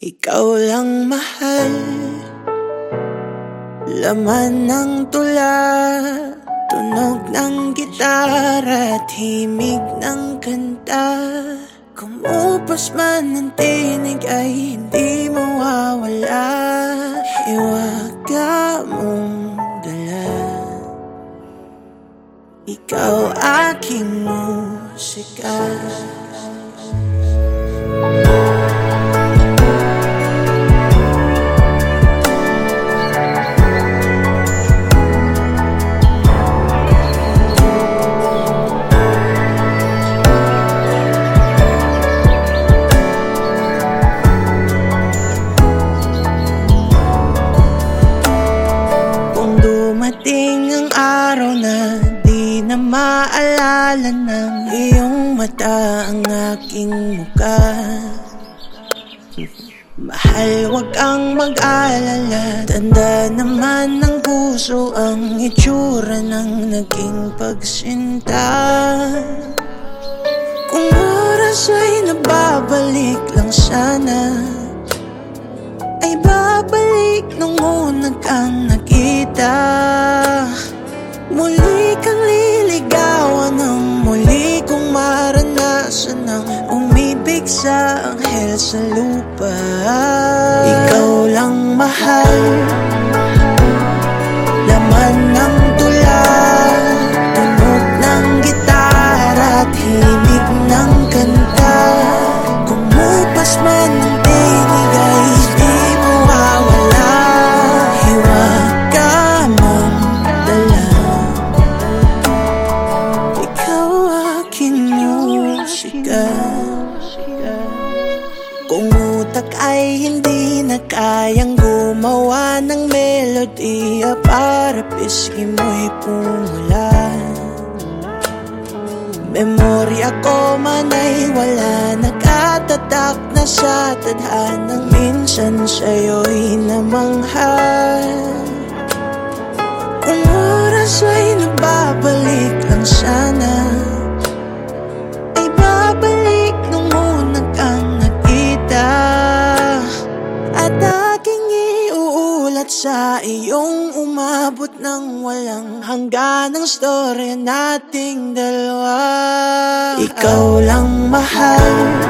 Ikaw lang mahal. Laman ng tula Tunog ng gitara At himig ng kanta. Kumupas man ang tinig ay hindi mawawala. Hiwaga mong dala. Ikaw aking musika. Dumating ang araw na di na maalala ng iyong mata ang aking muka Mahal, wag kang mag-alala. Tanda naman ng puso ang itsura ng naging pagsinta. Kung oras ay nababalik lang sana Ay babalik nung una kang nakita Muli kang liligawan ng muli kong maranasan ng umibig sa anghel sa lupa. Ikaw lang mahal ay hindi na kayang gumawa ng melodiya Para pisngi mo'y pumula. Memorya ko man ay wala Nakatatak na sa tadhanang Minsan sa'yo'y namanghal Kung oras ay nababalik lang sana sa iyong umabot ng walang hanggan. Ang storya nating dalawa. Ikaw lang mahal